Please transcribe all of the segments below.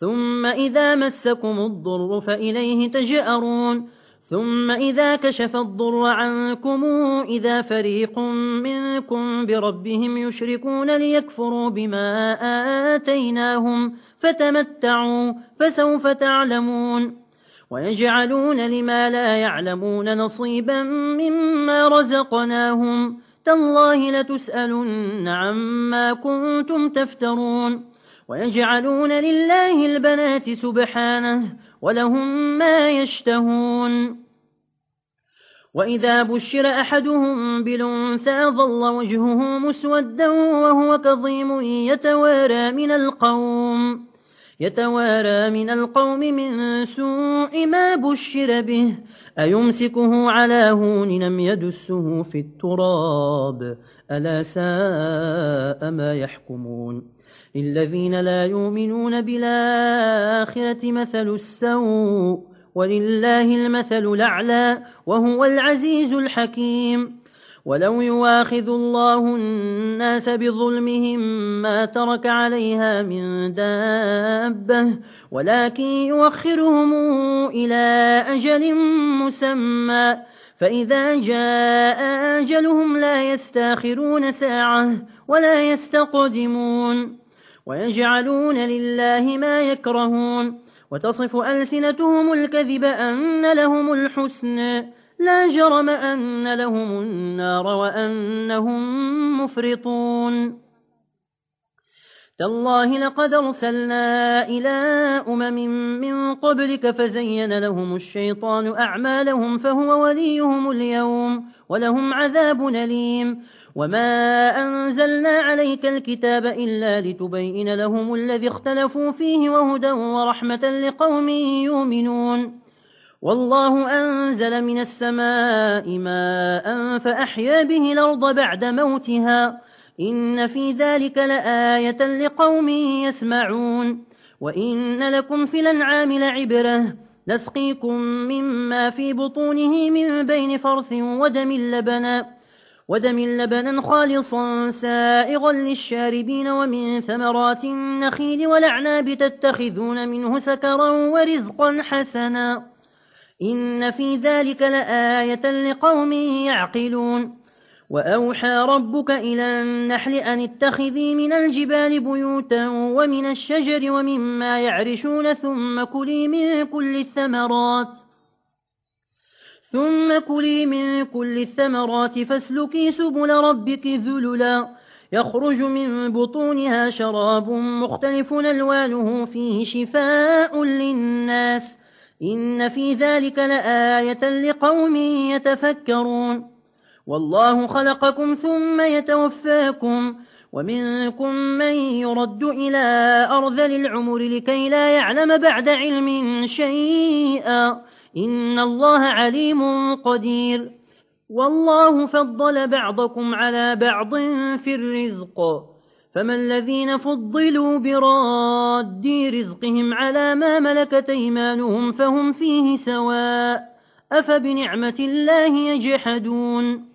ثم إذا مسكم الضر فإليه تجأرون ثم إذا كشف الضر عنكم إذا فريق منكم بربهم يشركون ليكفروا بما آتيناهم فتمتعوا فسوف تعلمون ويجعلون لما لا يعلمون نصيبا مما رزقناهم تالله لتسألن عما كنتم تفترون ويجعلون لله البنات سبحانه ولهم ما يشتهون وإذا بشر أحدهم بلنثى ظل وجهه مسودا وهو كظيم يتوارى من القوم يتوارى من القوم من سوء ما بشر به أيمسكه على هون لم يدسه في التراب ألا ساء ما يحكمون للذين لا يؤمنون بالآخرة مثل السوء ولله المثل الأعلى وهو العزيز الحكيم. ولو يواخذ الله الناس بظلمهم ما ترك عليها من دابة ولكن يوخرهم إلى أجل مسمى. فإذا جاء أجلهم لا يستأخرون ساعة ولا يستقدمون. ويجعلون لله ما يكرهون وتصف ألسنتهم الكذب أن لهم الحسن لا جرم أن لهم النار وأنهم مفرطون تالله لقد أرسلنا إلى أمم من قبلك فزين لهم الشيطان أعمالهم فهو وليهم اليوم ولهم عذاب نليم وما أنزلنا عليك الكتاب إلا لتبين لهم الذي اختلفوا فيه وهدى ورحمة لقوم يؤمنون والله أنزل من السماء ماء فأحيا به الأرض بعد موتها إن في ذلك لآية لقوم يسمعون وإن لكم في لنعام لعبرة نسقيكم مما في بطونه من بين فرث ودم لبنا ودم لبنا خالصا سائغا للشاربين ومن ثمرات النخيل ولعناب تتخذون منه سكرا ورزقا حسنا إن في ذلك لآية لقوم يعقلون وأوحى ربك إلى النحل أن اتخذي من الجبال بيوتا ومن الشجر ومما يعرشون ثم كلي من كل الثمرات ثم كلي من كل الثمرات فاسلكي سبل ربك ذللا. يخرج من بطونها شراب مختلف ألوانه فيه شفاء للناس. إن في ذلك لآية لقوم يتفكرون. والله خلقكم ثم يتوفاكم. ومنكم من يرد إلى أرذل العمر لكي لا يعلم بعد علم شيئا. إن الله عليم قدير. والله فضل بعضكم على بعض في الرزق. فما الذين فضلوا براد رزقهم على ما ملكت إيمانهم فهم فيه سواء. أفبنعمة الله يجحدون.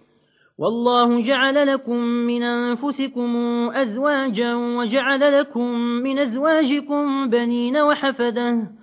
والله جعل لكم من أنفسكم أزواجا وجعل لكم من أزواجكم بنين وحفده.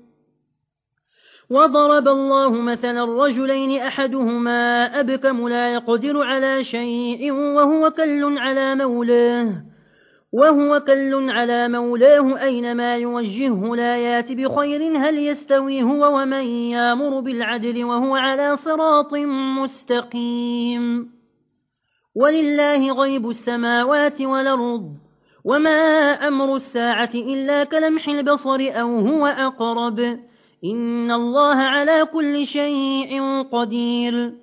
وضرب الله مثلا الرجلين أحدهما أبكم لا يقدر على شيء وهو كل على مولاه وهو كل على مولاه أينما يوجهه لا يأت بخير هل يستوي هو ومن يامر بالعدل وهو على صراط مستقيم ولله غيب السماوات والأرض وما أمر الساعة إلا كلمح البصر أو هو أقرب إن الله على كل شيء قدير.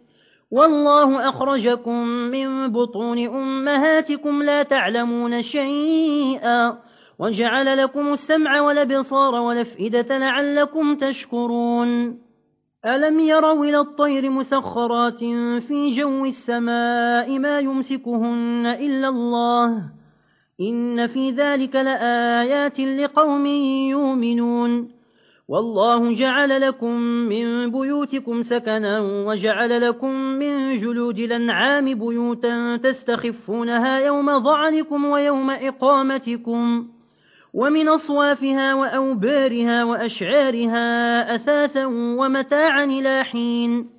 والله أخرجكم من بطون أمهاتكم لا تعلمون شيئا. وجعل لكم السمع ولبصار والأفئدة لعلكم تشكرون. ألم يروا إلى الطير مسخرات في جو السماء ما يمسكهن إلا الله؟ إن في ذلك لآيات لقوم يؤمنون. والله جعل لكم من بيوتكم سكنا وجعل لكم من جلود الأنعام بيوتا تستخفونها يوم ضعنكم ويوم إقامتكم ومن أصوافها وأوبارها وأشعارها أثاثا ومتاعا إلى حين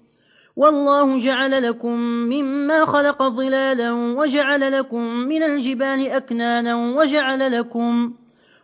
والله جعل لكم مما خلق ظلالا وجعل لكم من الجبال أكنانا وجعل لكم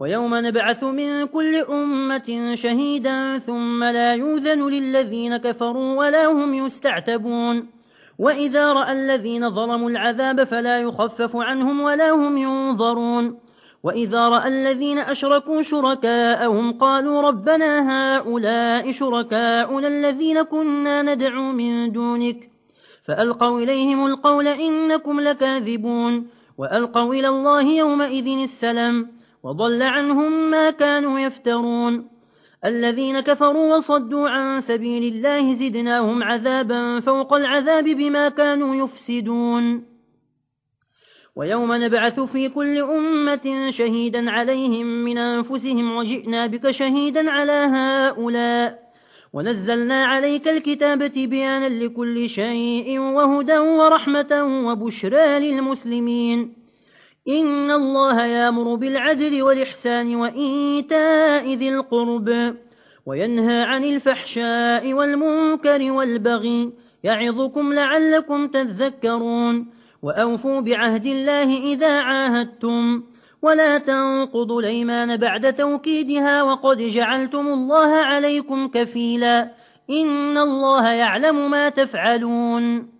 ويوم نبعث من كل أمة شهيدا ثم لا يوذن للذين كفروا ولا هم يستعتبون وإذا رأى الذين ظلموا العذاب فلا يخفف عنهم ولا هم ينظرون وإذا رأى الذين أشركوا شركاءهم قالوا ربنا هؤلاء شركاؤنا الذين كنا ندعو من دونك فألقوا إليهم القول إنكم لكاذبون وألقوا إلى الله يومئذ السلام وضل عنهم ما كانوا يفترون. الذين كفروا وصدوا عن سبيل الله زدناهم عذابا فوق العذاب بما كانوا يفسدون. ويوم نبعث في كل أمة شهيدا عليهم من أنفسهم وجئنا بك شهيدا على هؤلاء. ونزلنا عليك الكتابة بيانا لكل شيء وهدى ورحمة وبشرى للمسلمين. إن الله يامر بالعدل والإحسان وإيتاء ذي القرب وينهى عن الفحشاء والمنكر والبغي يعظكم لعلكم تذكرون وأوفوا بعهد الله إذا عاهدتم ولا تنقضوا الأيمان بعد توكيدها وقد جعلتم الله عليكم كفيلا إن الله يعلم ما تفعلون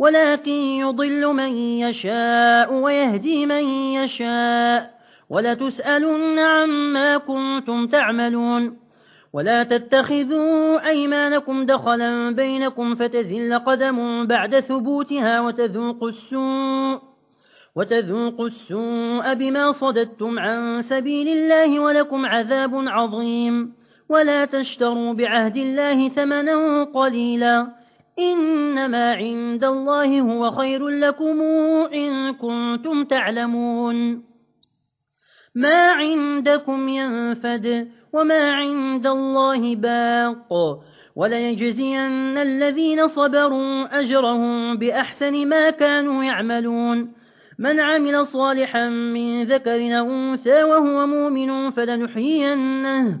ولكن يضل من يشاء ويهدي من يشاء ولتسألن عما كنتم تعملون ولا تتخذوا أيمانكم دخلا بينكم فتزل قدم بعد ثبوتها وتذوقوا السوء وتذوقوا السوء بما صددتم عن سبيل الله ولكم عذاب عظيم ولا تشتروا بعهد الله ثمنا قليلا إنما عند الله هو خير لكم إن كنتم تعلمون. ما عندكم ينفد وما عند الله باق. وليجزين الذين صبروا أجرهم بأحسن ما كانوا يعملون. من عمل صالحا من ذكر أنثى وهو مؤمن فلنحيينه.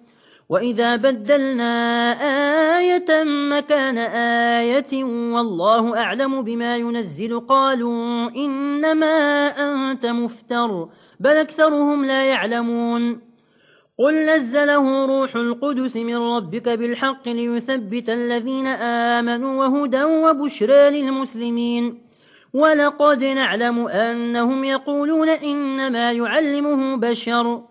وَإِذَا بَدَّلْنَا آيَةً مَكَانَ آيَةٍ وَاللَّهُ أَعْلَمُ بِمَا يُنَزِّلُ قَالُوا إِنَّمَا أَنْتَ مُفْتَرٌ بَلْ أَكْثَرُهُمْ لَا يَعْلَمُونَ قل نزله روح القدس من ربك بالحق ليثبت الذين آمنوا وهدى وبشرى للمسلمين ولقد نعلم أنهم يقولون إنما يعلمه بشر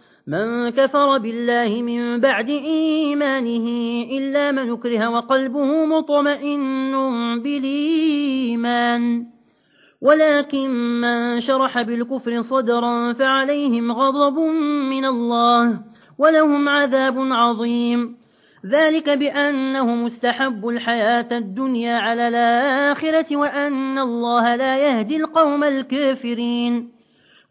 من كفر بالله من بعد إيمانه إلا من أكره وقلبه مطمئن بالإيمان. ولكن من شرح بالكفر صدرا فعليهم غضب من الله ولهم عذاب عظيم. ذلك بأنهم استحبوا الحياة الدنيا على الآخرة وأن الله لا يهدي القوم الكافرين.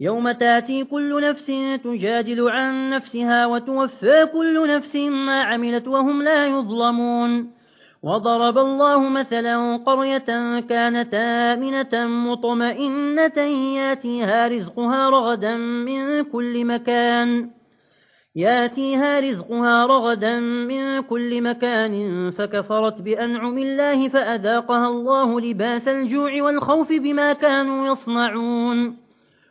يوم تأتي كل نفس تجادل عن نفسها وتوفى كل نفس ما عملت وهم لا يظلمون. وضرب الله مثلا قرية كانت آمنة مطمئنة ياتيها رزقها رغدا من كل مكان. ياتيها رزقها رغدا من كل مكان فكفرت بأنعم الله فأذاقها الله لباس الجوع والخوف بما كانوا يصنعون.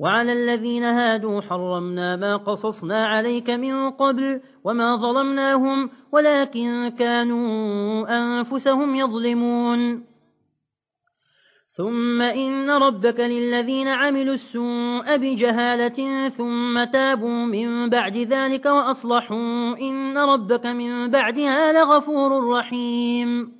وعلى الذين هادوا حرمنا ما قصصنا عليك من قبل وما ظلمناهم ولكن كانوا أنفسهم يظلمون. ثم إن ربك للذين عملوا السوء بجهالة ثم تابوا من بعد ذلك وأصلحوا إن ربك من بعدها لغفور رحيم.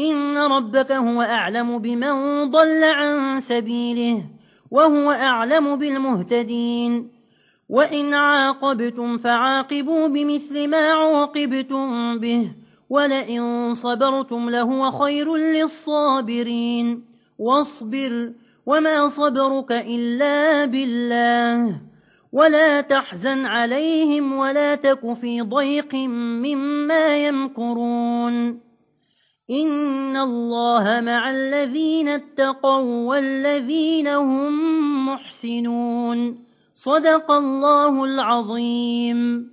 إن ربك هو أعلم بمن ضل عن سبيله وهو أعلم بالمهتدين وإن عاقبتم فعاقبوا بمثل ما عوقبتم به ولئن صبرتم لهو خير للصابرين واصبر وما صبرك إلا بالله ولا تحزن عليهم ولا تك في ضيق مما يمكرون إن الله مع الذين اتقوا والذين هم محسنون صدق الله العظيم